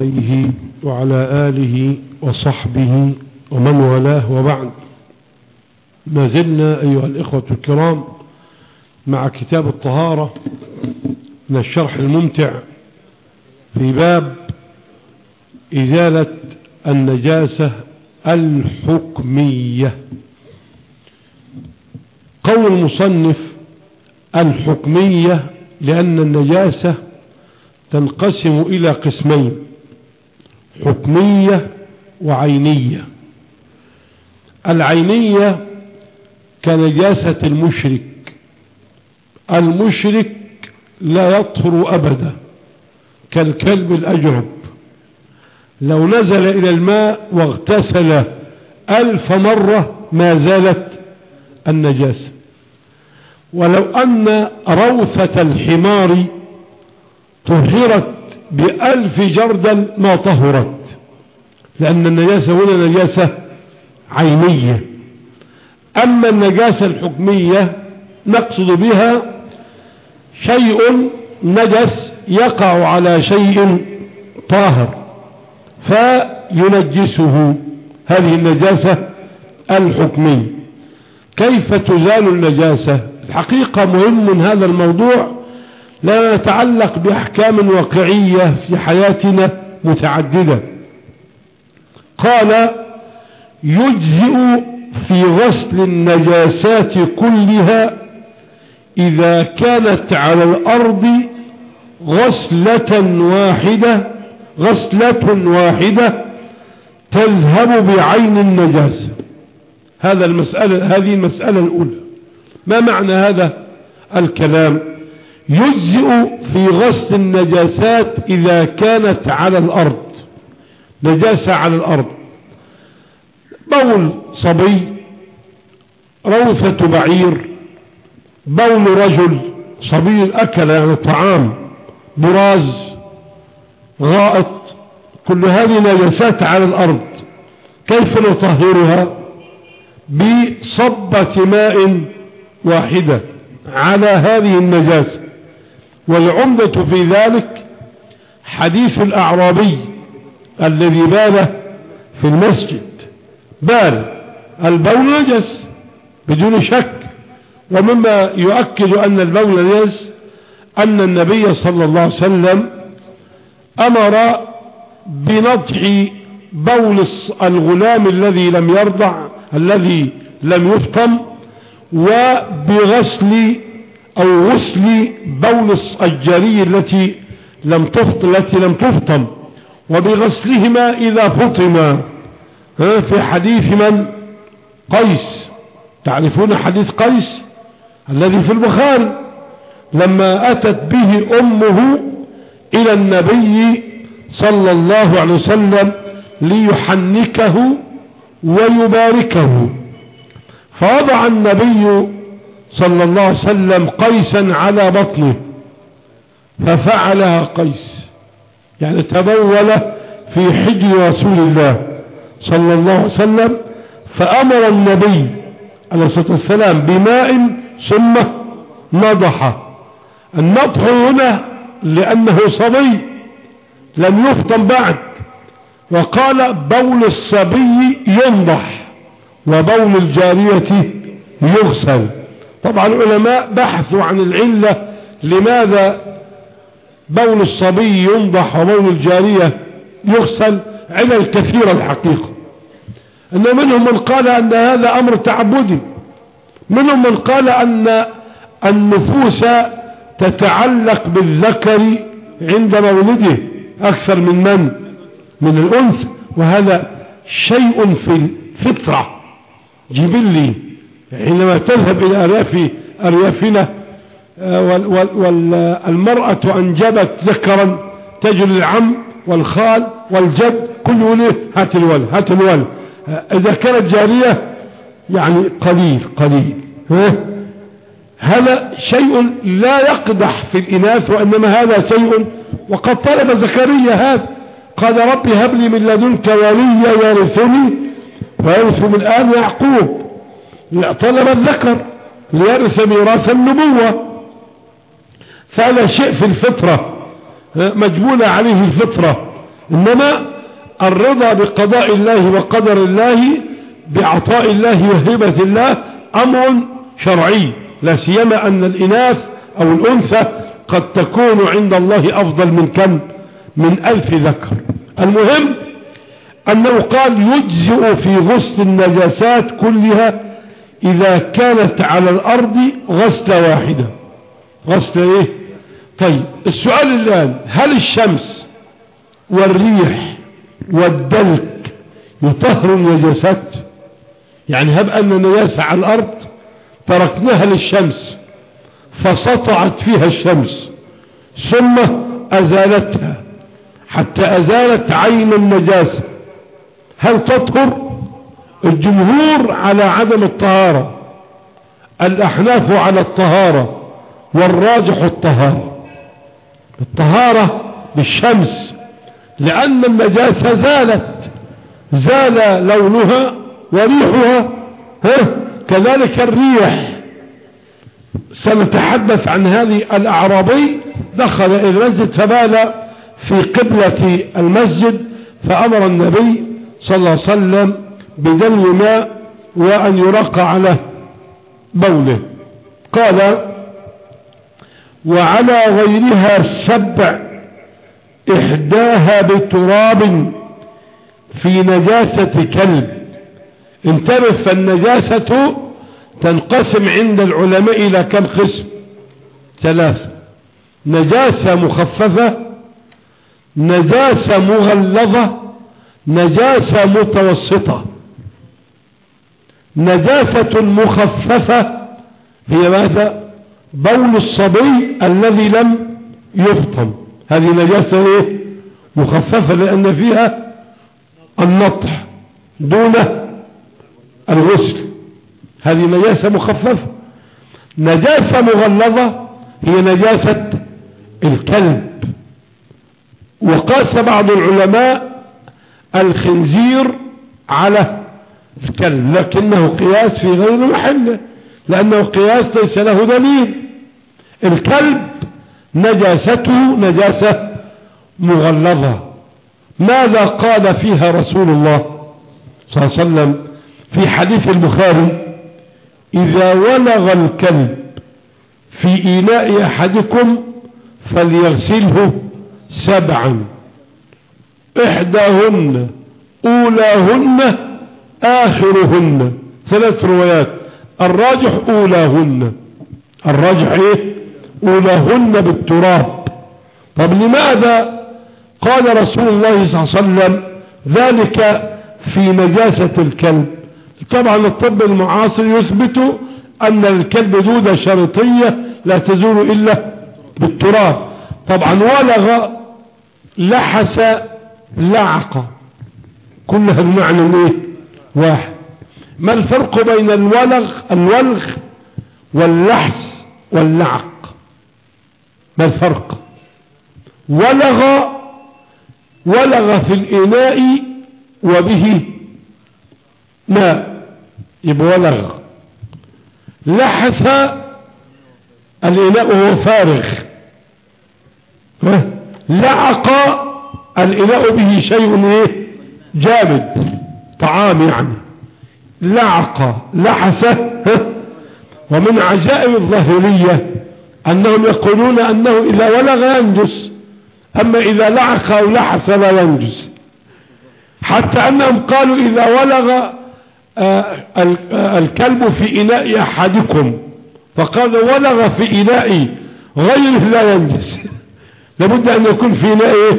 عليه وعلى آله وصحبه ومن والاه وبعد. ما زلنا أيها الإخوة الكرام مع كتاب الطهارة من الشرح الممتع في باب إزالة النجاسة الحكمية. قول المصنف الحكمية لأن النجاسة تنقسم إلى قسمين. حكمية وعينية. العينية كنجاسة المشرك. المشرك لا يطهر أبدا كالكلب الأجرب. لو نزل إلى الماء واغتسل ألف مرة ما زالت النجاسة. ولو أن روثة الحمار طهرت بألف جردل ما طهرت. لأن النجاسة هنا نجاسة عينية. أما النجاسة الحكمية نقصد بها شيء نجس يقع على شيء طاهر فينجسه. هذه النجاسة الحكمية. كيف تزال النجاسة؟ الحقيقة مهم هذا الموضوع لا نتعلق بأحكام واقعية في حياتنا متعددة. قال يجزئ في غسل النجاسات كلها إذا كانت على الأرض غسلة واحدة غسلة واحدة تذهب بعين النجاسة. هذا المسألة هذه المسألة الأولى. ما معنى هذا الكلام؟ يجزئ في غسل النجاسات إذا كانت على الأرض. نجاسة على الأرض. بول صبي روثة بعير بول رجل صبي أكل يعني طعام براز غائط كل هذه نجاسات على الأرض. كيف نطهرها؟ بصبة ماء واحدة على هذه النجاسة. والعمدة في ذلك حديث الأعرابي الذي بال في المسجد. بال البول نجس بدون شك. ومما يؤكد أن البول نجس أن النبي صلى الله عليه وسلم أمر بنضح بول الغلام الذي لم يرضع الذي لم يفطم وبغسل أو غسل بول الجري التي لم تفطم التي لم تفطم. وبغسلهما إذا فطما. في حديث من؟ قيس. تعرفون حديث قيس؟ الذي في البخاري. لما أتت به أمه إلى النبي صلى الله عليه وسلم ليحنكه ويباركه. فوضع النبي صلى الله عليه وسلم قيسا على بطنه ففعلها قيس. يعني تبول في حجر رسول الله صلى الله عليه وسلم فأمر النبي عليه الصلاة والسلام بماء ثم نضح. النضح هنا لأنه صبي لم يفطن بعد. وقال بول الصبي ينضح وبول الجارية يغسل. طبعا العلماء بحثوا عن العلة لماذا بول الصبي ينضح وبول الجارية يغسل علل كثيرة الحقيقة. أن منهم من قال أن هذا أمر تعبدي. منهم من قال أن النفوس تتعلق بالذكر عند مولده أكثر من من؟ من الأنثى. وهذا شيء في الفطرة. جبلي حينما تذهب إلى ارياف أريافنا والمرأة أنجبت ذكرا تجري العم والخال والجد كل وليه هات الولد هات الولد إذا كانت جارية يعني قليل قليل. هذا شيء لا يقدح في الإناث وإنما هذا شيء. وقد طلب زكريا هذا قال ربي هب لي من لدنك وليا يرثني ويرث من آل يعقوب. طلب الذكر ليرث ميراث النبوة. فهذا شيء في الفطرة. مجبولة عليه الفطرة. إنما الرضا بقضاء الله وقدر الله بعطاء الله وهبة الله أمر شرعي. لا سيما أن الإناث أو الأنثى قد تكون عند الله أفضل من كم؟ من ألف ذكر. المهم أنه قال يجزئ في غسل النجاسات كلها إذا كانت على الأرض غسلة واحدة. غسلة إيه؟ طيب السؤال الآن هل الشمس والريح والدلك يطهر النجاسات يعني هب أن النجاسة على الأرض تركناها للشمس فسطعت فيها الشمس ثم أزالتها حتى أزالت عين النجاسة. هل تطهر؟ الجمهور على عدم الطهارة الأحناف على الطهارة والراجح الطهارة. الطهارة بالشمس لأن النجاسة زالت زال لونها وريحها كذلك الريح. سنتحدث عن هذه الأعرابي دخل إلى المسجد فبال في قبلة المسجد فأمر النبي صلى الله عليه وسلم بدل ماء وأن يرقى على بوله. قال وعلى غيرها سبع إحداها بتراب في نجاسة كلب. انتبه فالنجاسة تنقسم عند العلماء إلى كم قسم؟ ثلاثة. نجاسة مخففة نجاسة مغلظة نجاسة متوسطة. نجاسة مخففة هي ماذا؟ بول الصبي الذي لم يفطن هذه نجاسة إيه؟ مخففة لأن فيها النطح دون الغسل. هذه نجاسة مخففة. نجاسة مغلظة هي نجاسة الكلب. وقاس بعض العلماء الخنزير على الكلب لكنه قياس في غير محله لأنه قياس ليس له دليل. الكلب نجاسته نجاسة مغلظة. ماذا قال فيها رسول الله صلى الله عليه وسلم في حديث البخاري؟ إذا ولغ الكلب في إناء أحدكم فليغسله سبعا. إحداهن أولاهن آخرهن. ثلاث روايات. الراجح أولاهن. الراجح إيه؟ أولاهن بالتراب. طب لماذا قال رسول الله صلى الله عليه وسلم ذلك في نجاسة الكلب؟ طبعا الطب المعاصر يثبت أن الكلب دودة شرطية لا تزول إلا بالتراب. طبعا ولغ لحس لعق. كلها المعنى إيه؟ واحد. ما الفرق بين الولغ الولغ واللحس واللعق؟ ما الفرق؟ ولغ ولغ في الإناء وبه ماء يبقى ولغ. لحس الإناء وهو فارغ. لعق الإناء به شيء إيه؟ جامد طعام يعني. لعق لحس. ومن عجائب الظاهرية أنهم يقولون أنه إذا ولغ ينجس أما إذا لعق أو لحس لا ينجس. حتى أنهم قالوا إذا ولغ آه، آه، الكلب في إناء أحدكم فقال ولغ في إناء غيره لا ينجس. لابد أن يكون في إناء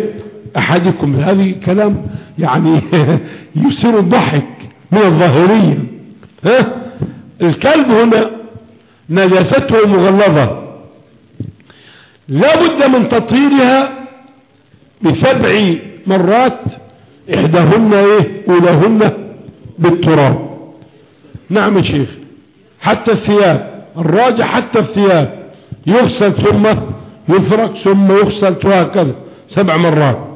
أحدكم. هذه كلام يعني يسر الضحك. من الظاهرية. ها؟ الكلب هنا نجاسته مغلظة. لا بد من تطهيرها بسبع مرات إحداهن إيه؟ أولاهن بالتراب. نعم يا شيخ. حتى الثياب. الراجع حتى الثياب. يغسل ثم يفرق ثم يغسل وهكذا. سبع مرات.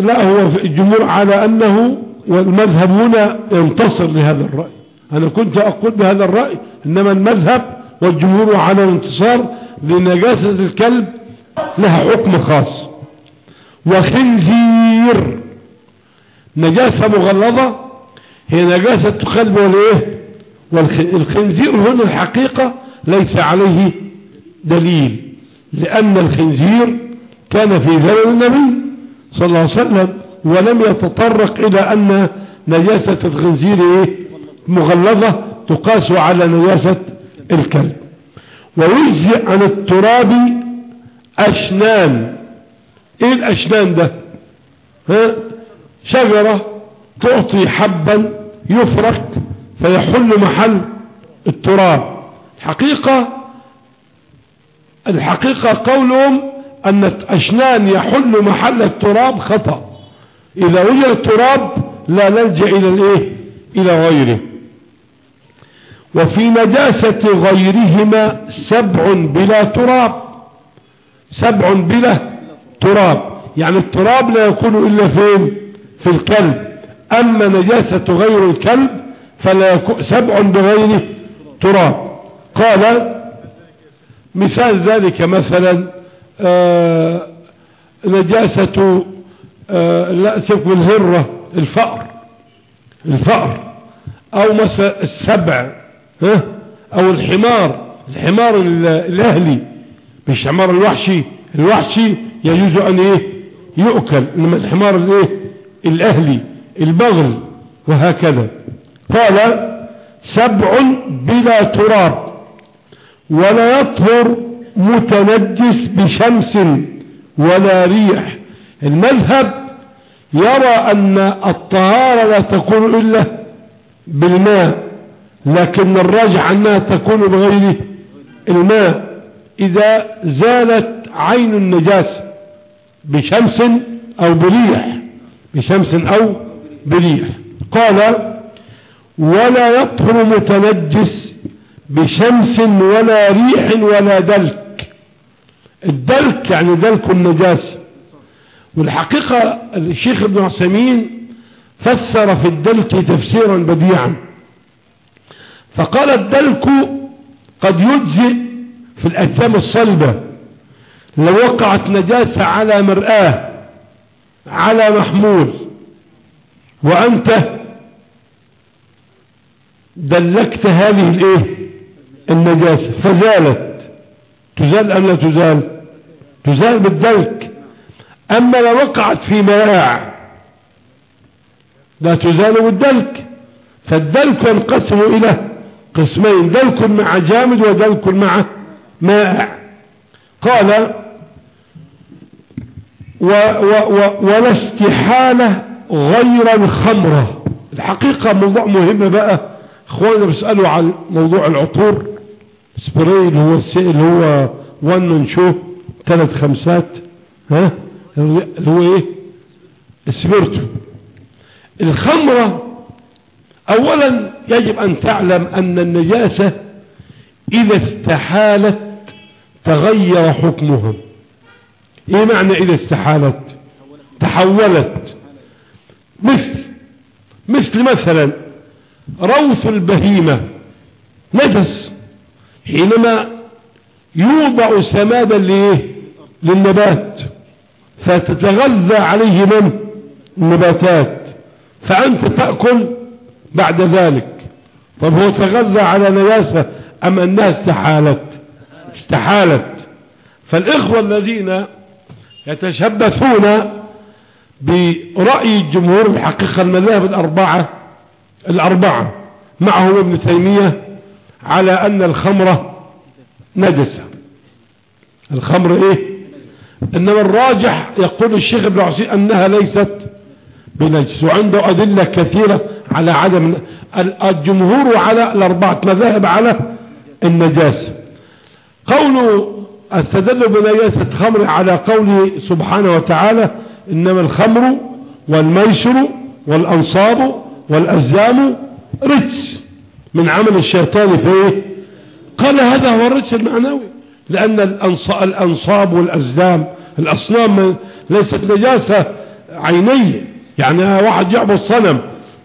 لا هو الجمهور على أنه والمذهب هنا ينتصر لهذا الرأي. أنا كنت أقول بهذا الرأي إنما المذهب والجمهور على الانتصار لنجاسة الكلب لها حكم خاص. وخنزير نجاسة مغلظة هي نجاسة القلب والإيه؟ والخنزير هنا الحقيقة ليس عليه دليل لأن الخنزير كان في زمن النبي صلى الله عليه وسلم ولم يتطرق إلى أن نجاسة الخنزير إيه؟ مغلظة تقاس على نجاسة الكلب. ويجزئ عن التراب أشنان. إيه الأشنان ده؟ ها؟ شجرة تعطي حبا يفرك فيحل محل التراب. الحقيقة الحقيقة قولهم أن أشنان يحل محل التراب خطأ. إذا وجد التراب لا نلجأ إلى الإيه؟ إلى غيره. وفي نجاسة غيرهما سبع بلا تراب. سبع بلا تراب. يعني التراب لا يكون إلا فين؟ في الكلب. أما نجاسة غير الكلب فلا يكون سبع بغير تراب. قال مثال ذلك مثلا نجاسة آه لا سيكون الهرة الفأر الفأر أو مثلا السبع أو الحمار الحمار الأهلي مش حمار الوحشي الوحشي يجوز أن إيه؟ يؤكل إنما الحمار الايه الأهلي البغل وهكذا. قال سبع بلا تراب ولا يطهر متنجس بشمس ولا ريح. المذهب يرى أن الطهارة لا تكون إلا بالماء لكن الراجع أنها تكون بغير الماء. إذا زالت عين النجاسة بشمس أو بريح بشمس أو بريح. قال ولا يطهر متنجس بشمس ولا ريح ولا دلك. الدلك يعني دلك النجاسة. والحقيقة الشيخ ابن عثيمين فسر في الدلك تفسيرا بديعا. فقال الدلك قد يجزئ في الأجسام الصلبة. لو وقعت نجاسة على مرآة على محمول وأنت دلكت هذه الإيه؟ النجاسة. فزالت. تزال أم لا تزال؟ تزال بالدلك. أما لو وقعت في مياع لا تزال بالدلك. فالدلك ينقسم إلى قسمين دلك مع جامد ودلك مع مائع قال و و و ولا استحالة غير الخمرة. الحقيقة موضوع مهم بقى. اخواننا بيسألوا عن موضوع العطور سبراي اللي هو اللي هو ون شو ثلاث خمسات ها؟ اللي هو إيه؟ السبرتو الخمرة اولا يجب أن تعلم أن النجاسة إذا استحالت تغير حكمها. إيه معنى إذا استحالت؟ تحولت. مثل مثل مثلا روث البهيمة نجس حينما يوضع سمادا لإيه؟ للنبات فتتغذى عليه من؟ النباتات. فأنت تأكل بعد ذلك. طب هو تغذى على نياسة أم أنها استحالت؟ استحالت. فالإخوة الذين يتشبثون برأي الجمهور الحقيقة المذاهب الأربعة الأربعة معهم ابن تيمية على أن الخمرة نجسة. الخمر إيه؟ إنما الراجح يقول الشيخ ابن عسير أنها ليست بنجس وعنده أدلة كثيرة على عدم الجمهور على الأربعة مذاهب على النجاسة قوله استدل بنجاسة خمر على قوله سبحانه وتعالى إنما الخمر والميسر والأنصاب والأزلام رجس من عمل الشيطان في إيه قال هذا هو الرجس المعنوي. لأن الأنصاب والأزلام الأصنام ليست نجاسة عينية. يعني واحد يعبد صنم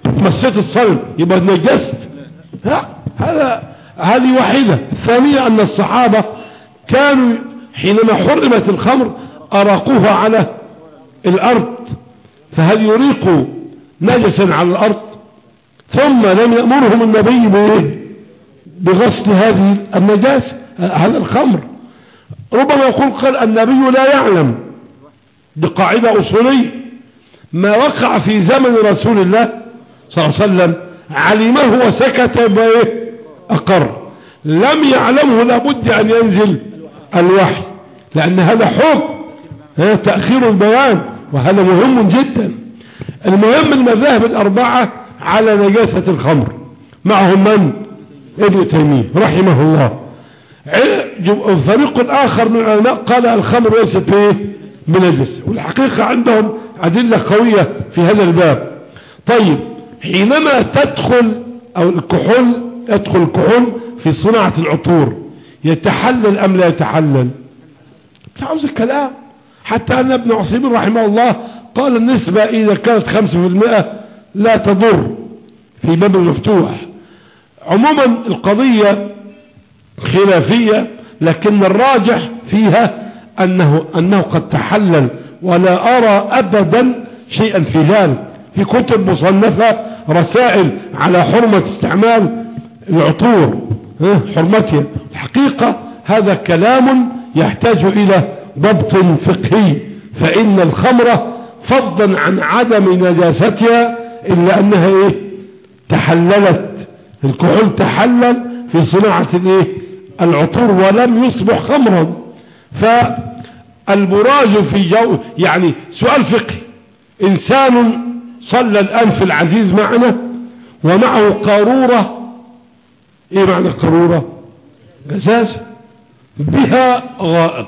مسيت الصنم يبقى نجست. هذا هذه واحدة ثانية أن الصحابة كانوا حينما حرمت الخمر أراقوها على الأرض فهل يريق نجسا على الأرض؟ ثم لم يأمرهم النبي بغسل هذه النجاسة. هذا الخمر. ربما يقول قال النبي لا يعلم. دي قاعدة أصولية. ما وقع في زمن رسول الله صلى الله عليه وسلم علمه وسكت أقر. لم يعلمه لابد أن ينزل الوحي. لأن هذا حكم تأخير البيان وهذا مهم جدا. المهم المذاهب الأربعة على نجاسة الخمر. معهم من؟ ابن تيمية رحمه الله. الفريق الآخر من العلماء قال الخمر ليست إيه بنجس والحقيقة عندهم أدلة قوية في هذا الباب. طيب حينما تدخل أو الكحول يدخل الكحول في صناعة العطور يتحلل أم لا يتحلل؟ تعوز الكلام. حتى أن ابن عصيبين رحمه الله قال النسبة إذا كانت خمسة في المئة لا تضر في باب المفتوح. عموما القضية خلافية لكن الراجح فيها أنه, أنه قد تحلل ولا أرى أبدا شيئا في ذلك. في كتب مصنفة رسائل على حرمة استعمال العطور حرمتها. الحقيقة هذا كلام يحتاج إلى ضبط فقهي. فإن الخمرة فضلا عن عدم نجاستها إلا أنها إيه؟ تحللت. الكحول تحلل في صناعة الإيه؟ العطور ولم يصبح خمرا. فالبراج في جو يعني سؤال فقهي. إنسان صلى الآن في العزيز معنا ومعه قارورة. إيه معنى قارورة؟ أساس بها غائط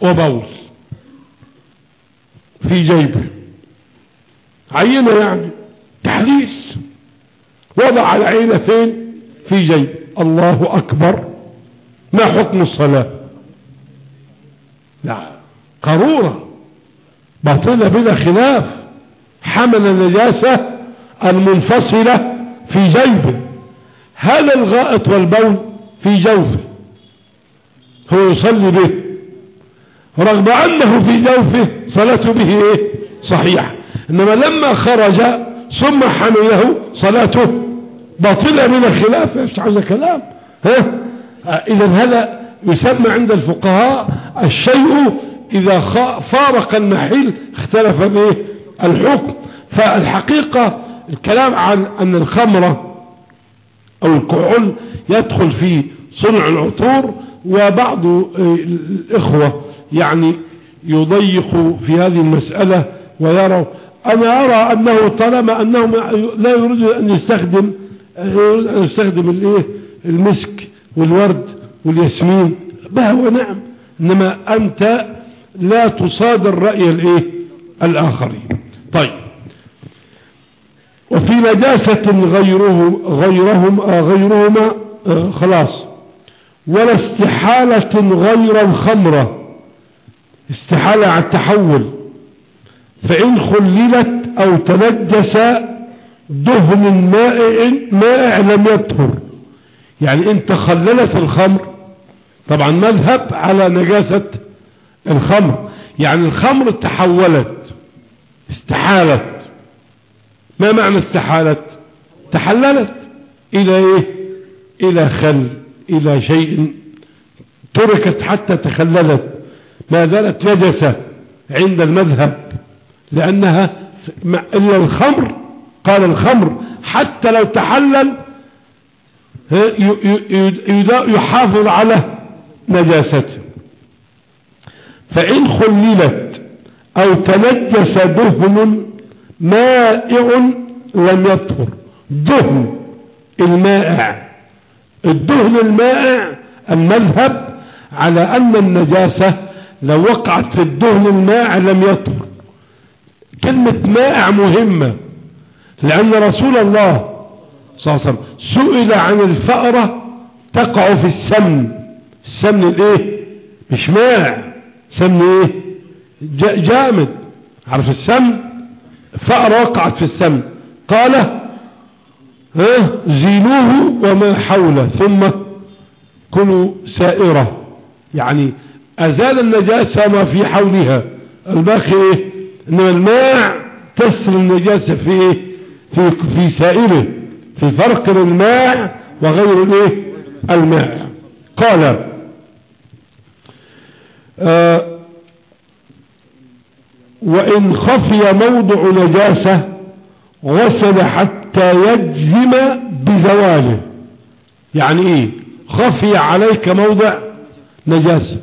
وبول في جيبه. عينه يعني. تحديث وضع العين فين؟ في جيب الله أكبر. ما حكم الصلاة؟ لا قارورة. باطلة بلا خلاف. حمل النجاسة المنفصلة في جيبه. هذا الغائط والبول في جوفه؟ هو يصلي به. رغم أنه في جوفه صلاته به إيه؟ صحيحة. إنما لما خرج ثم حمله صلاته باطلة من الخلاف مش عاوز كلام. ها؟ إذا هذا يسمى عند الفقهاء الشيء إذا فارق المحل اختلف به الحكم. فالحقيقة الكلام عن أن الخمرة أو الكحول يدخل في صنع العطور وبعض الإخوة يعني يضيق في هذه المسألة ويروا أنا أرى أنه طالما أنه لا يريد أن يستخدم يستخدم الإيه؟ المسك والورد والياسمين. بها ونعم إنما أنت لا تصادر رأي الإيه؟ الآخرين. طيب. وفي نجاسة غيره غيرهم غيرهما خلاص. ولا استحالة غير الخمرة. استحالة على التحول. فإن خللت أو تنجس دهن مائع, مائع لم يطهر. يعني انت خللت الخمر طبعا مذهب على نجاسة الخمر. يعني الخمر تحولت استحالت. ما معنى استحالت؟ تحللت إلى إيه؟ إلى خل إلى شيء تركت حتى تخللت. ما زالت نجسة عند المذهب لأنها إلا الخمر قال الخمر حتى لو تحلل يحافظ على نجاسته. فإن خللت أو تنجس دهن مائع لم يطهر. دهن المائع. الدهن المائع المذهب على أن النجاسة لو وقعت في الدهن المائع لم يطهر. كلمة مائع مهمة. لأن رسول الله صلى الله عليه وسلم سئل عن الفأرة تقع في السمن. السمن الإيه؟ مش مائع سمن إيه؟ جامد. عارف السمن؟ فأرة وقعت في السمن. قال زينوه وما حوله. ثم كلوا سائرة. يعني أزال النجاسة ما في حولها. الباقي إيه؟ إنما الماء تسر النجاسة في إيه؟ في, في سائله في فرق الماء وغير الايه؟ الماء. قال آه وإن خفي موضع نجاسة غسل حتى يجزم بزواله يعني إيه؟ خفي عليك موضع نجاسة.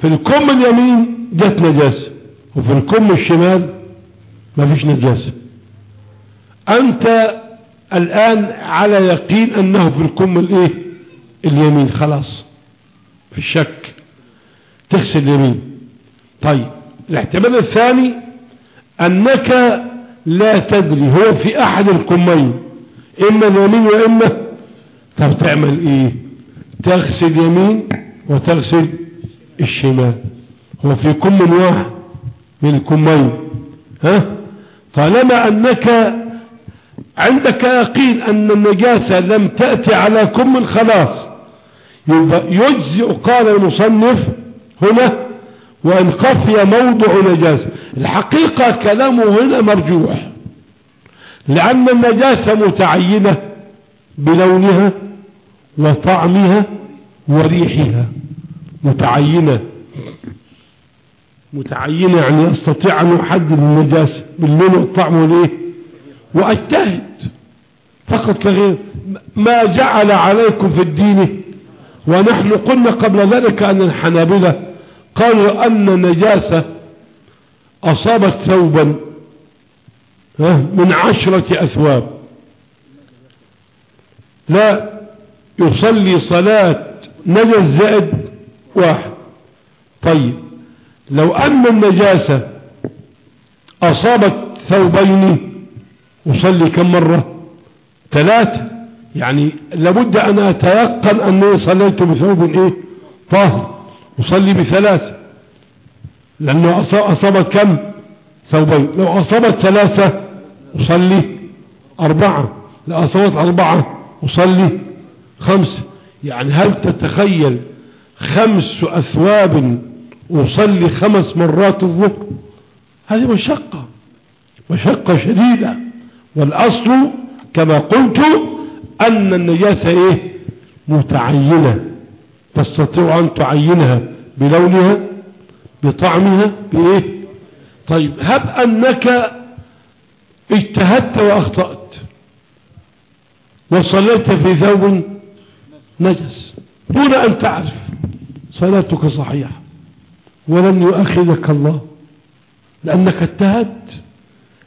في الكم اليمين جت نجاسة وفي الكم الشمال ما فيش نجاسة. أنت الآن على يقين أنه في الكم الإيه؟ اليمين خلاص. في الشك. تغسل اليمين. طيب. الاحتمال الثاني أنك لا تدري هو في أحد الكمين إما اليمين وإما طب تعمل إيه؟ تغسل يمين وتغسل الشمال. هو في كم واحد من الكمين ها؟ طالما أنك عندك يقين أن النجاسة لم تأتي على كم خلاص. يجزئ قال المصنف هنا وإن خفي موضع نجاسة. الحقيقة كلامه هنا مرجوح. لأن النجاسة متعينة بلونها وطعمها وريحها. متعينة. متعينة يعني أستطيع أن أحدد النجاسة باللون والطعم والإيه؟ وأجتهد. فقط لغير ما جعل عليكم في الدين. ونحن قلنا قبل ذلك أن الحنابلة قالوا أن نجاسة أصابت ثوبا من عشرة أثواب. لا يصلي صلاة نجس زائد واحد. طيب لو أن النجاسة أصابت ثوبين أصلي كم مرة؟ ثلاثة يعني لابد أن أتيقن أني صليت بثوب إيه؟ طاهر. أصلي بثلاثة لأنه أصابت كم؟ ثوبين. لو أصابت ثلاثة أصلي أربعة. لو أصابت أربعة أصلي خمسة يعني هل تتخيل خمس أثواب أصلي خمس مرات الظهر؟ هذه مشقة. مشقة شديدة. والأصل كما قلت أن النجاسة إيه؟ متعينة. تستطيع أن تعينها بلونها بطعمها بإيه؟ طيب هب أنك اجتهدت وأخطأت. وصليت في ثوب نجس دون أن تعرف. صلاتك صحيحة. ولن يؤخذك الله. لأنك اجتهدت.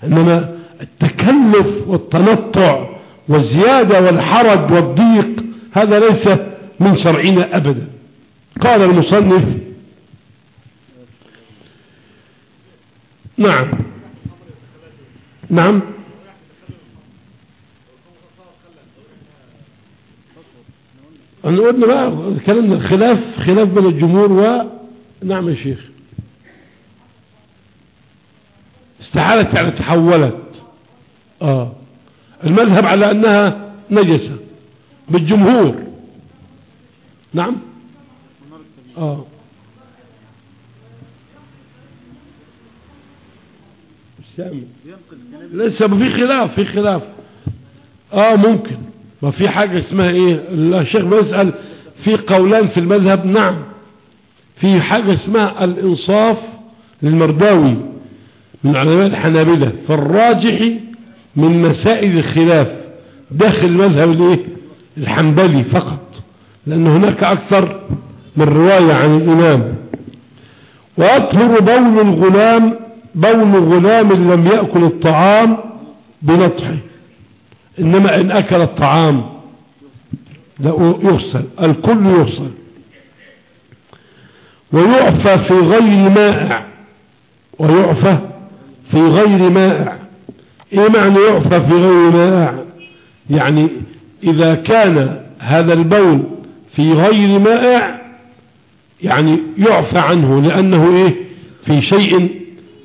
إنما التكلف والتنطع والزيادة والحرج والضيق هذا ليس من شرعنا أبدا. قال المصنف نعم نعم. انا قلنا بقى كلامنا خلاف خلاف بين الجمهور و نعم يا شيخ. استحالت يعني تحولت. آه. المذهب على أنها نجسة بالجمهور. نعم؟ آه. لسه في خلاف في خلاف. آه ممكن. ما في حاجة اسمها إيه؟ الشيخ بيسأل في قولان في المذهب. نعم. في حاجة اسمها الإنصاف للمرداوي من علماء الحنابلة. فالراجح من مسائل الخلاف داخل المذهب الإيه؟ الحنبلي فقط لأن هناك أكثر من رواية عن الإمام. وأطهر بول الغلام بول غلام لم يأكل الطعام بنطحه إنما إن أكل الطعام يغسل الكل يغسل. ويعفى في غير مائع ويعفى في غير مائع. إيه معنى يعفى في غير مائع يعني إذا كان هذا البول في غير مائع يعني يعفى عنه لأنه إيه؟ في شيء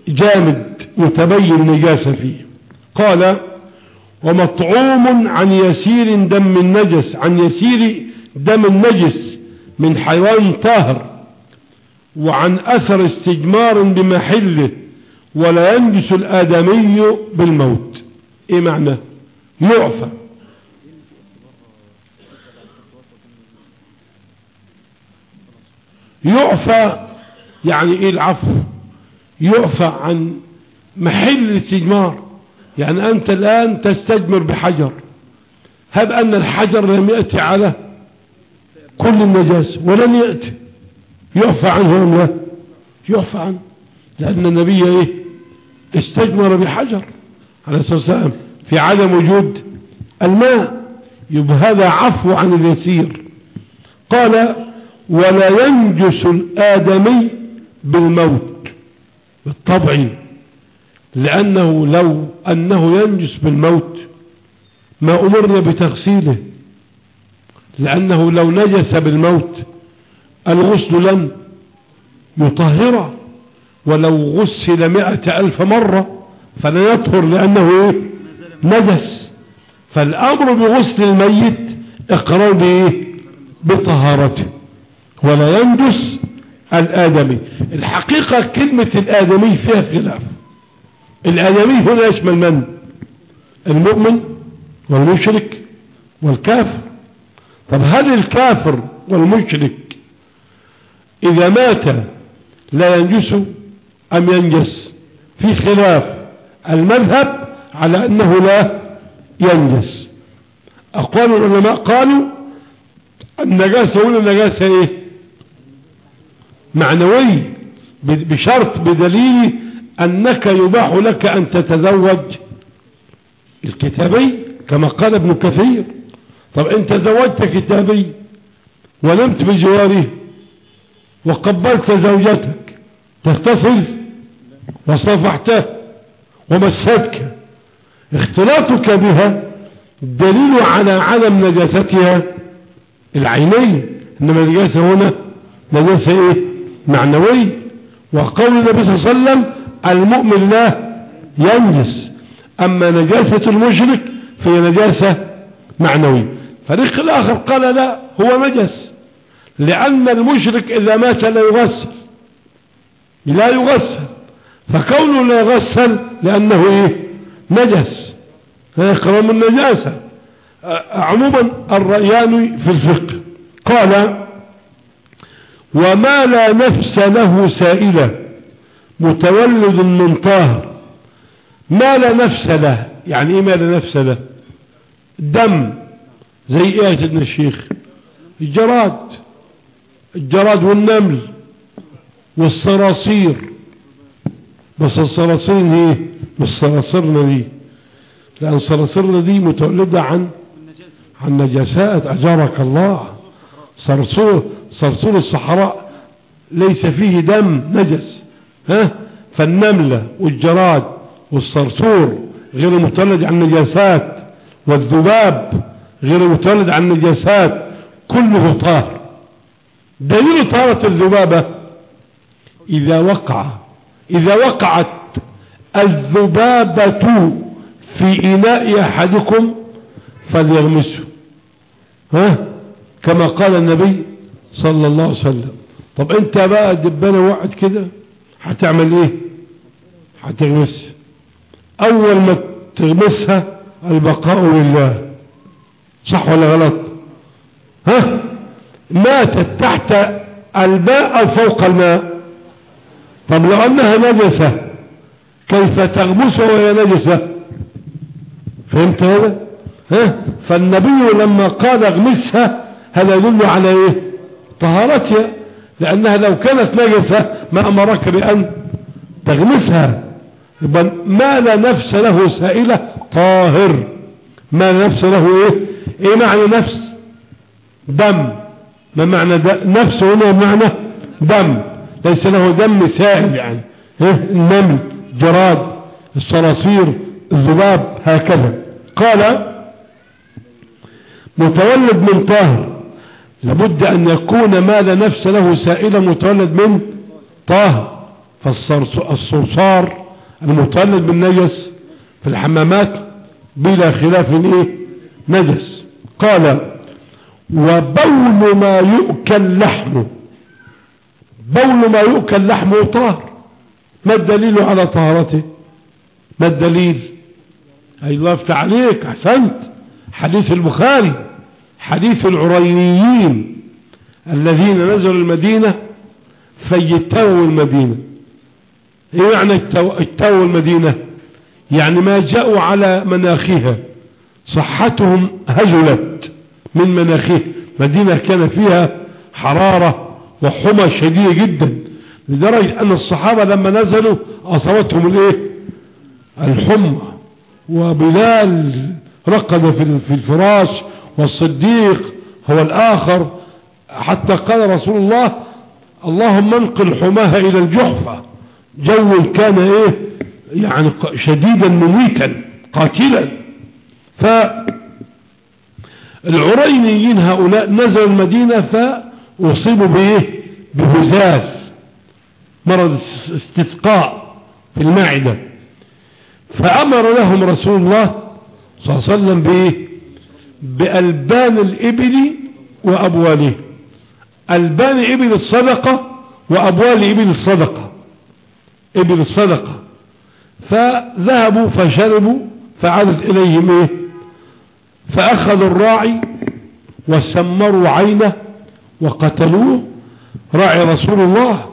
جامد متبين نجاسة فيه. قال ومطعوم عن يسير دم النجس عن يسير دم النجس من حيوان طاهر وعن أثر استجمار بمحله ولا ينجس الآدمي بالموت. إيه معنى؟ يعفى. يعفى يعني إيه العفو؟ يعفى عن محل الاستجمار. يعني أنت الآن تستجمر بحجر. هب أن الحجر لم يأتي على كل النجاسة ولم يأتي. يعفى عنه ام لا يعفى عنه. لأن النبي إيه؟ استجمر بحجر. عليه الصلاة والسلام في عدم وجود الماء يبقى هذا عفو عن اليسير. قال ولا ينجس الآدمي بالموت بالطبع لأنه لو أنه ينجس بالموت ما أمرنا بتغسيله. لأنه لو نجس بالموت الغسل لن يطهره. ولو غسل مئة ألف مرة فلا يطهر لأنه إيه؟ نجس. فالأمر بغسل الميت اقرار بإيه بطهارته. ولا ينجس الآدمي. الحقيقة كلمة الآدمي فيها خلاف الآدمي هنا يشمل من؟ المؤمن والمشرك والكافر. طب هل الكافر والمشرك إذا مات لا ينجس؟ أم ينجس؟ في خلاف. المذهب على أنه لا ينجس. أقوال العلماء قالوا النجاسة هنا النجاسة إيه؟ معنوي بشرط بدليل أنك يباح لك أن تتزوج. الكتابي كما قال ابن كثير. طب انت زوجت كتابي ونمت بجواره وقبلت زوجتك تغتسل وصفحته ومستك اختلاطك بها دليل على عدم نجاستها العينين انما النجاسة هنا نجاسة إيه؟ معنوي وقول النبي صلى الله عليه وسلم المؤمن لا ينجس أما نجاسة المشرك فهي نجاسة معنوي فريق الآخر قال لا هو نجس. لأن المشرك إذا مات لا يغسل لا يغسل. فكونه لا يغسل لأنه إيه؟ نجس. فيقرم النجاسة عموما الرأيان في الفقه. قال وما لا نفس له سائلة. متولد من طاهر. ما لا نفس له. يعني إيه ما لا نفس له؟ دم. زي إيه يا سيدنا الشيخ؟ الجراد. الجراد والنمل والصراصير. بس الصراصير هي مش صراصيرنا دي. لأن صراصيرنا دي متولدة عن عن نجاسات أجارك الله. صرصور صرصور الصحراء ليس فيه دم نجس. ها؟ فالنملة والجراد والصرصور غير متولد عن نجاسات والذباب غير متولد عن نجاسات كله طاهر دليل طهارة الذبابة إذا وقع إذا وقعت الذبابة في إناء أحدكم فليغمسه. ها؟ كما قال النبي صلى الله عليه وسلم. طب أنت بقى دبانة وقعت كده هتعمل إيه؟ هتغمسها أول ما تغمسها البقاء لله. صح ولا غلط؟ ها؟ ماتت تحت الماء أو فوق الماء؟ طب لو انها نجسة كيف تغمسها وهي نجسة؟ فهمت هذا؟ ها؟ فالنبي لما قال اغمسها هذا يدل على إيه؟ طهارتها لأنها لو كانت نجسة ما أمرك بأن تغمسها. يبقى ما لا نفس له سائلة طاهر. ما لا نفس له إيه؟ إيه معنى نفس؟ دم. ما معنى نفس هنا معنى دم. ليس له دم سائل يعني. النمل جراد الصراصير الذباب هكذا. قال متولد من طاهر. لابد أن يكون ما لا نفس له سائلة متولد من طاهر. فالصرصار المتولد بالنجس في الحمامات بلا خلاف إيه؟ نجس. قال وبول ما يؤكل لحمه. بول ما يؤكل لحمه طاهر ما الدليل على طهارته؟ ما الدليل؟ أي الله يفتح عليك أحسنت. حديث البخاري حديث العرينيين الذين نزلوا المدينة فيتوا المدينة. إيه معنى اتوا المدينة؟ يعني ما جاءوا على مناخها صحتهم هزلت من مناخها مدينة كان فيها حرارة وحمى شديدة جدا لدرجة أن الصحابة لما نزلوا أصابتهم الإيه؟ الحمى. وبلال رقد في الفراش والصديق هو الآخر. حتى قال رسول الله اللهم انقل حماها إلى الجحفة. جو كان إيه؟ يعني شديدا مميتا قاتلا. فالعرينيين هؤلاء نزلوا المدينة فاصيبوا بإيه؟ بهزاز. مرض استثقاء في المعدة. فأمر لهم رسول الله صلى الله عليه وسلم بإيه؟ بألبان الإبل وأبواله ألبان إبل الصدقة وأبوال إبل الصدقة. إبل الصدقة. فذهبوا فشربوا فعادت إليهم إيه؟ فأخذوا الراعي وسمروا عينه وقتلوه راعي رسول الله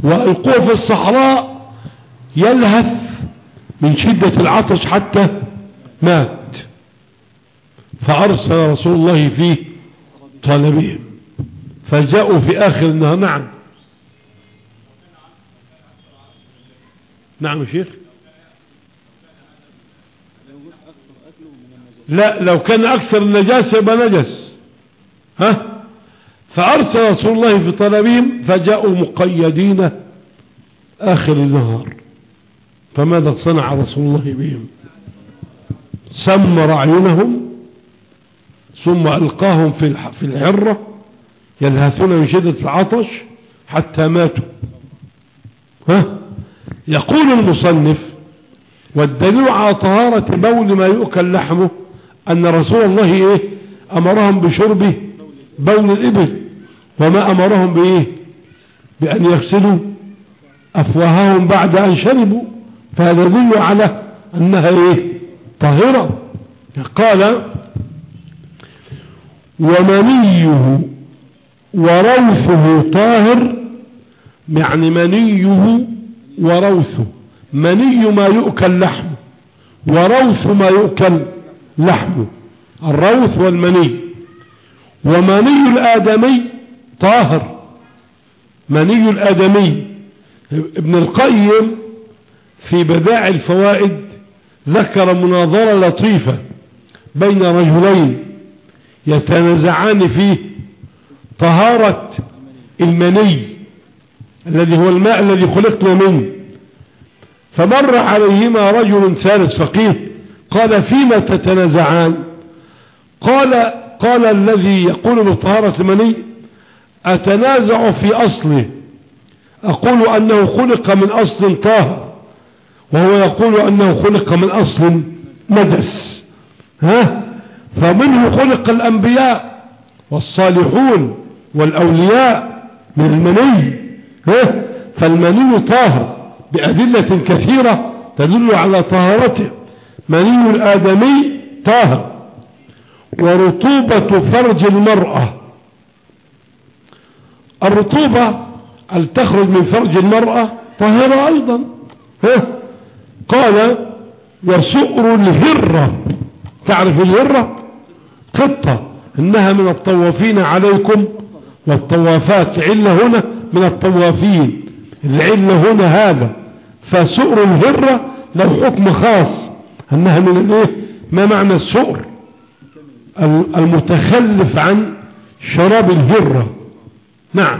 وألقوه في الصحراء يلهث من شدة العطش حتى مات. فأرسل رسول الله في طلبهم فجاءوا في آخر النهار. نعم. نعم شيخ. لا لو كان أكثر النجاسة يبقى نجس. ها؟ فأرسل رسول الله في طلبهم فجاءوا مقيدين آخر النهار. فماذا صنع رسول الله بهم؟ سمر أعينهم ثم ألقاهم في الحرة يلهثون من شدة العطش حتى ماتوا. ها؟ يقول المصنف والدليل على طهارة بول ما يؤكل لحمه أن رسول الله إيه؟ أمرهم بشرب بول الإبل وما أمرهم بإيه؟ بأن يغسلوا أفواههم بعد أن شربوا فهذا يدل على أنها إيه؟ طاهرة. قال ومنيه وروثه طاهر يعني منيه وروثه. مني ما يؤكل لحمه وروث ما يؤكل لحمه. الروث والمني. ومني الآدمي طاهر. مني الآدمي. ابن القيم في بداع الفوائد ذكر مناظرة لطيفة بين رجلين يتنازعان فيه طهارة المني الذي هو الماء الذي خلقنا منه. فمر عليهما رجل ثالث فقيه قال فيما تتنازعان؟ قال قال الذي يقول بطهارة المني أتنازع في أصله أقول أنه خلق من أصل طاهر وهو يقول أنه خلق من أصل ندس ها؟ فمنه خلق الأنبياء والصالحون والأولياء من المني. فالمني طاهر بأدلة كثيرة تدل على طهارته. مني الآدمي طاهر ورطوبة فرج المرأة. الرطوبة تخرج من فرج المرأة؟ طاهرة أيضا. قال وسؤر الهرة. تعرف الهرة؟ قطة. إنها من الطوافين عليكم والطوافات علة هنا من الطوافين. العلة هنا هذا. فسؤر الهرة له حكم خاص. إنها من الايه ما معنى السؤر؟ المتخلف عن شراب الهرة نعم.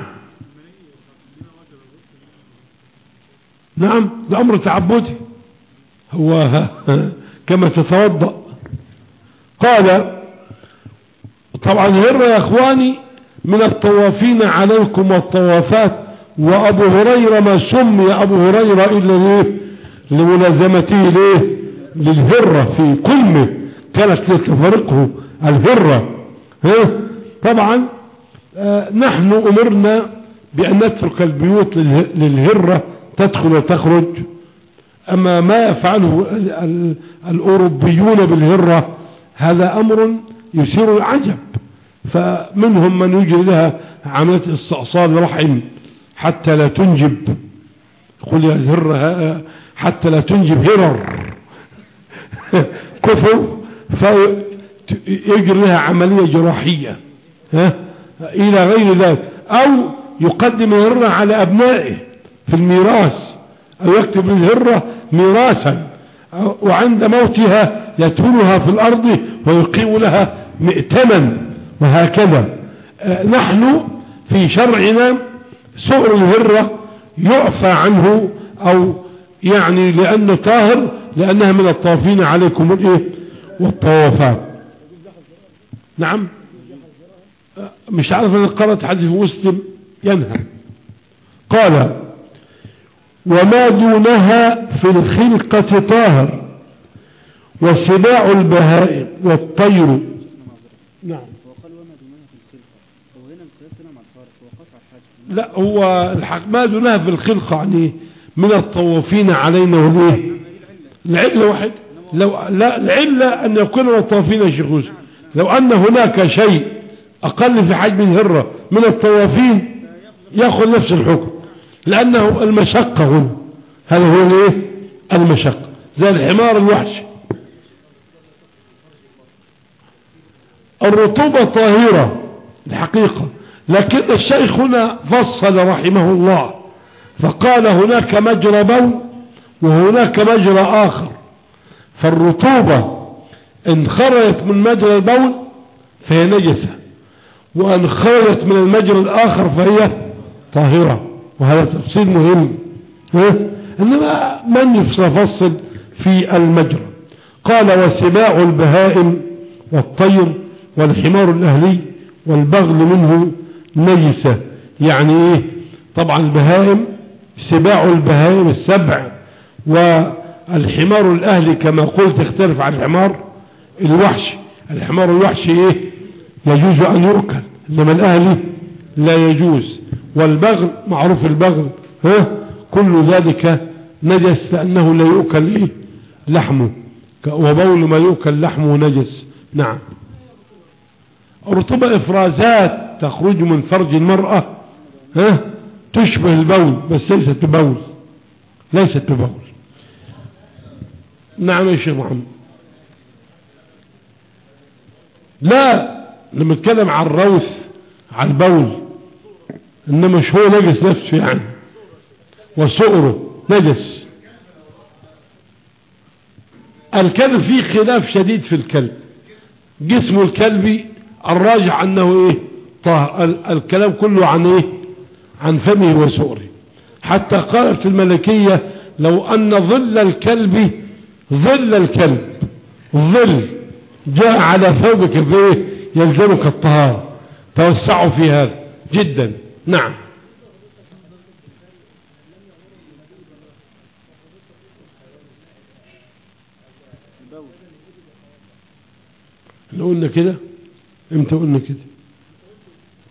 نعم ده أمر تعبدي. هو كما تتوضأ. قال طبعا هر يا إخواني من الطوافين عليكم والطوافات وأبو هريرة ما سمي أبو هريرة إلا ليه؟ لملازمته ليه للهرة في كلمة كانت تفرقه الهرة. طبعا آه نحن أمرنا بأن نترك البيوت للهرة تدخل وتخرج. أما ما يفعله الأوروبيون بالهرة هذا أمر يثير العجب. فمنهم من يجري لها عملية استئصال رحم حتى لا تنجب. يقول يا الهرة حتى لا تنجب هرر. كفر فيجري لها عملية جراحية ها؟ إلى غير ذلك. أو يقدم الهرة على أبنائه في الميراث أو يكتب الهرة ميراثا وعند موتها يدفنها في الأرض ويقيم لها مئتما وهكذا. آه، نحن في شرعنا سؤر الهرة يعفى عنه أو يعني لأنه طاهر لأنها من الطوافين عليكم الإيه؟ والطوافات. نعم. مش عارف أن قرأت حديث مسلم ينهى. قال وما دونها في الخلقة طاهر وسباع البهائم والطير. نعم. لا هو الحق ما دونها في الخلقة يعني من الطوافين علينا وليه؟ العلة واحد. لو لا العلة أن يكون الطوافين شخوص لو أن هناك شيء أقل في حجم الهرة من الطوافين يأخذ نفس الحكم لأنه المشقة هنا. هذا هو الايه المشقة. زي الحمار الوحش. الرطوبة طاهرة الحقيقة. لكن الشيخ هنا فصل رحمه الله فقال هناك مجرى بول وهناك مجرى آخر. فالرطوبة إن خرجت من مجرى البول فهي نجسة وإن خرجت من المجرى الآخر فهي طاهرة وهذا تفصيل مهم. إنما من يفصل في المجرى؟ قال وسباع البهائم والطير والحمار الأهلي والبغل منه نجسة. يعني إيه؟ طبعا البهائم سباع البهائم السبع والحمار الأهلي كما قلت يختلف عن الحمار الوحش الحمار الوحش إيه؟ يجوز أن يؤكل إنما الأهلي لا يجوز. والبغل معروف البغل ها؟ كل ذلك نجس لأنه لا يؤكل إيه؟ لحمه. وبول ما يؤكل لحمه نجس. نعم. رطوبة إفرازات تخرج من فرج المرأة ها؟ تشبه البول بس ليست ببول. ليست ببول. نعم يا شيخ محمد. لا لما نتكلم عن الروث عن البول إنما مش هو نجس نفسه يعني؟ وسؤره نجس. الكلب فيه خلاف شديد في الكلب. جسم الكلب الراجع أنه إيه؟ طه الكلام كله عن إيه؟ عن فمه وسؤره حتى قالت الملكية لو أن ظل الكلب ظل الكلب ظل. جاء على ثوبك فيه يلزمك الطهارة. توسعوا في هذا. جدا. نعم. إحنا قلنا كده؟ إمتى قلنا كده؟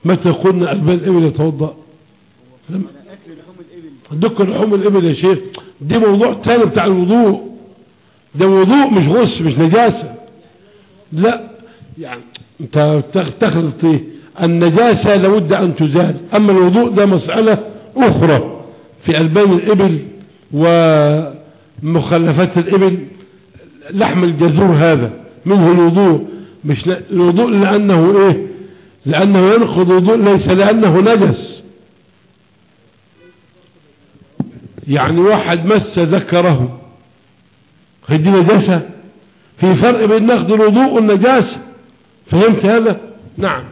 متى قلنا ألبان الإبل يتوضأ؟ دك لحوم الإبل يا شيخ. دي موضوع تاني بتاع الوضوء. ده وضوء مش غص مش نجاسة. لا يعني انت تخلط إيه النجاسة لابد أن تزال أما الوضوء ده مسألة أخرى في ألبان الإبل ومخلفات الإبل. لحم الجزور هذا منه الوضوء مش الوضوء لأنه إيه؟ لأنه ينقض وضوء ليس لأنه نجس. يعني واحد مس ذكره هدي نجاسة في فرق بين نقض الوضوء والنجاسة. فهمت هذا؟ نعم.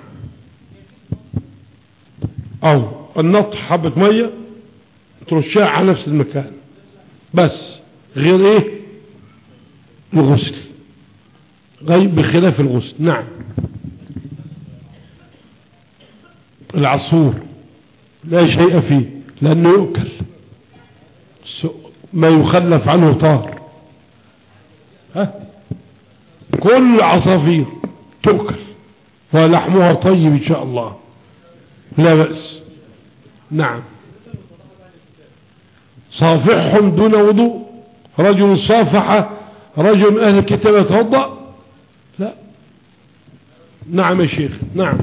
أو النطح حبة مية ترشها على نفس المكان. بس. غير إيه؟ الغسل. غير بخلاف الغسل. نعم. العصور لا شيء فيه. لأنه يؤكل. ما يخلف عنه طار. ها؟ كل عصافير تؤكل ولحمها طيب إن شاء الله. لا بأس. نعم. صافح دون وضوء. رجل صافح رجل أهل الكتاب يتوضأ. لا. نعم يا شيخ. نعم.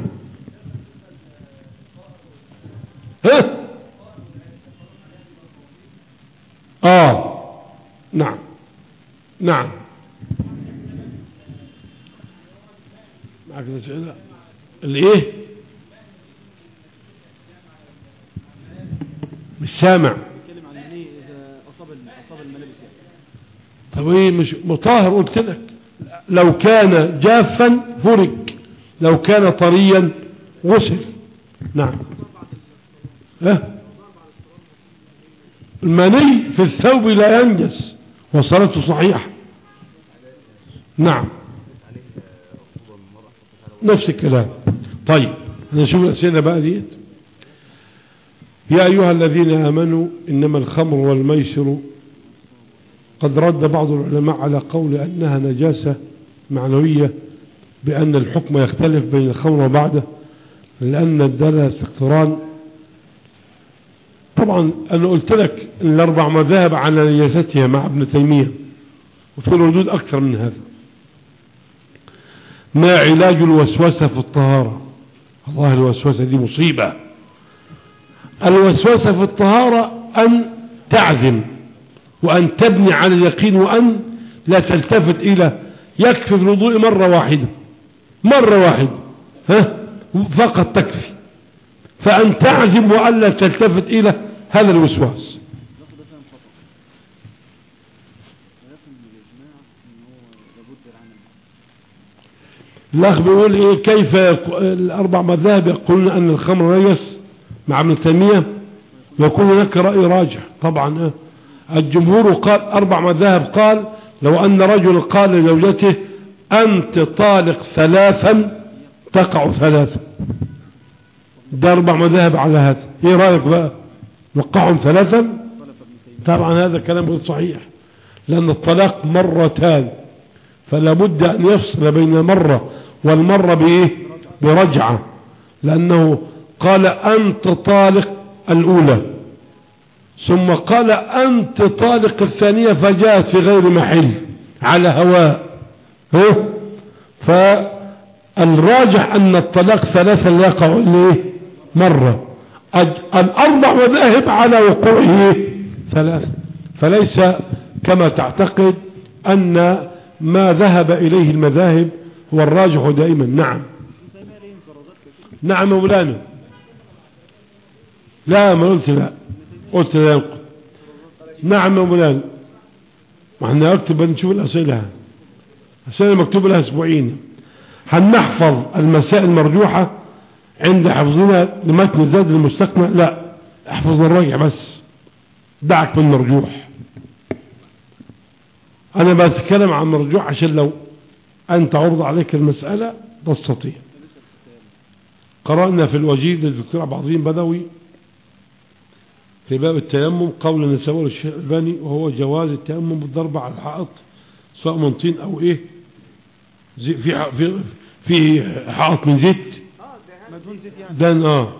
ها؟ آه. نعم. نعم معك الأسئلة الايه مش سامع بيتكلم عن إيه إذا أصاب أصاب الملابس يعني. طب إيه؟ مش مطهر قلت لك. لو كان جافا فرك لو كان طريا غسل. نعم. آه المني في الثوب لا ينجس. وصلته صحيحة. نعم. نفس الكلام. طيب نشوف الأسئلة بقى ديت يا أيها الذين آمنوا إنما الخمر والميسر. قد رد بعض العلماء على قول أنها نجاسة معنوية بأن الحكم يختلف بين الخمر وبعده لأن الدالة اقتران طبعا أنا قلت لك الأربع مذاهب على نجاستها مع ابن تيمية وفي الردود أكثر من هذا. ما علاج الوسوسة في الطهارة؟ الله الوسوسة دي مصيبة. الوسوسة في الطهارة أن تعزم وأن تبني على اليقين وأن لا تلتفت إلى يكفي الوضوء مرة واحدة. مرة واحدة. ها؟ فقط تكفي. فأن تعزم وألا تلتفت إلى هذا الوسواس ناخد ده فهم خطأ ولكن من الاجماع ان هو لابد الأخ بيقول إيه كيف الأربع مذاهب يقولون أن الخمر نجس مع ابن تيمية ويكون هناك رأي راجح. طبعا آه. الجمهور قال أربع مذاهب قال لو أن رجل قال لزوجته أنت طالق ثلاثا تقع ثلاثا. ده أربع مذاهب على هذا. إيه رأيك بقى؟ وقعهم ثلاثا؟ طبعا هذا كلام غير صحيح. لأن الطلاق مرتان فلا بد أن يفصل بين المرة والمرة بإيه برجعة لأنه قال أنت طالق الأولى ثم قال أنت طالق الثانية فجاءت في غير محل على هواء؟ فالراجح أن الطلاق ثلاثة لا يقع إلا إيه؟ مرة الأربع مذاهب على وقوعه؟ ثلاثة فليس كما تعتقد أن ما ذهب إليه المذاهب هو الراجح دائما. نعم. نعم مولانا. لا ما قلت لا. قلت لا ينقل نعم مولانا. ما إحنا اكتب نشوف الأسئلة. الأسئلة مكتوب لها أسبوعين. هنحفظ المسائل المرجوحة عند حفظنا لمتن زاد المستقنع لا. احفظ الراجع بس. دعك من مرجوح أنا بتكلم عن مرجوح عشان لو انت عرض عليك المسألة تستطيع. قرأنا في الوجيد للدكتور عبد العظيم بدوي في باب التيمم قول نسوه الشيخ الباني وهو جواز التيمم بالضرب على الحائط سواء من طين إيه زي في في في حائط من زيت دان آه.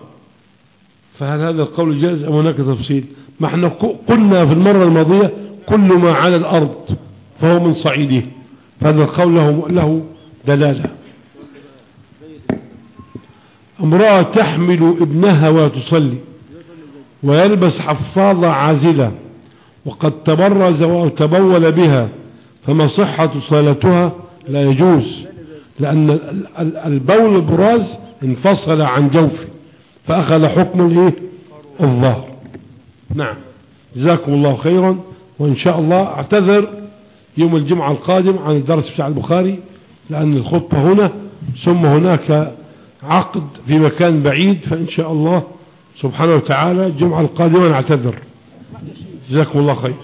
فهل هذا القول جائز أم هناك تفصيل؟ ما إحنا قلنا في المرة الماضية كل ما على الأرض فهو من صعيده. فهذا القول له له دلالة. امرأة تحمل ابنها وتصلي ويلبس حفاظة عازلة وقد تبرز أو تبول بها فما صحة صلاتها لا يجوز لأن ال- ال- البول البراز انفصل عن جوفه فأخذ حكم الإيه؟ الظهر. نعم. جزاكم الله خيرا وإن شاء الله أعتذر يوم الجمعة القادم عن الدرس بتاع البخاري لأن الخطبة هنا ثم هناك عقد في مكان بعيد فإن شاء الله سبحانه وتعالى الجمعة القادمة نعتذر. جزاكم الله خير.